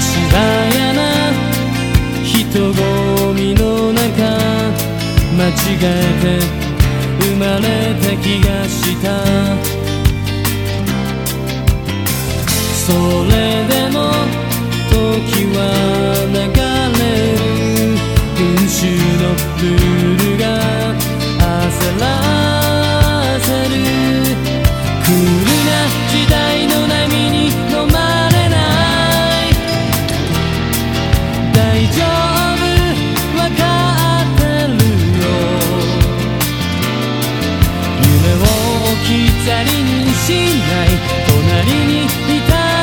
足早な人混みの中間違えて生まれた気がした。それでもざりにしない。隣にいたい。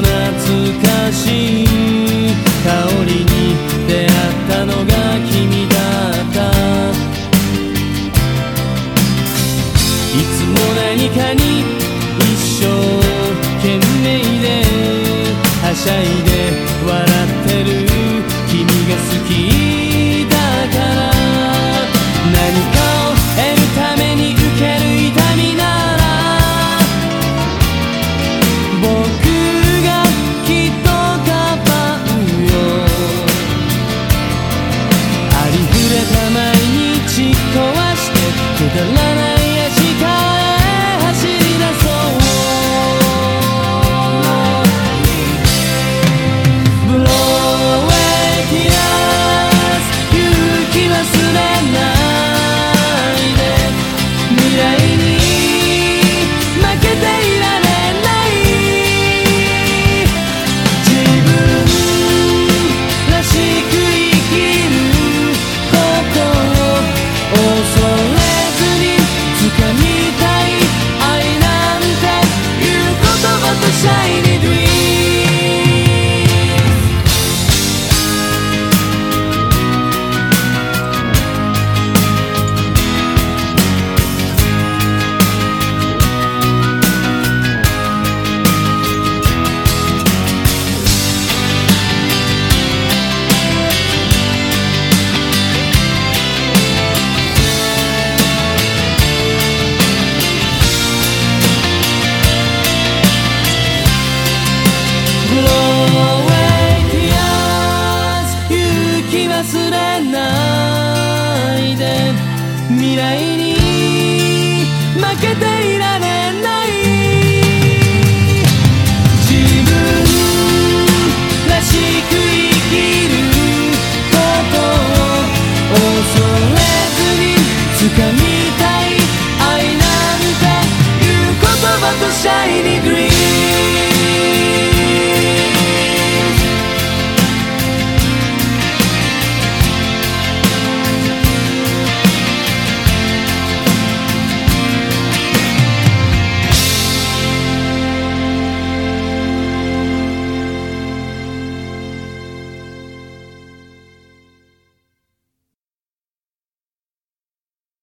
懐かしい香りに出会ったのが君だった。いつも何かに一生懸命ではしゃいで忘れないで未来に負けていられない自分らしく生きることを恐れずに掴み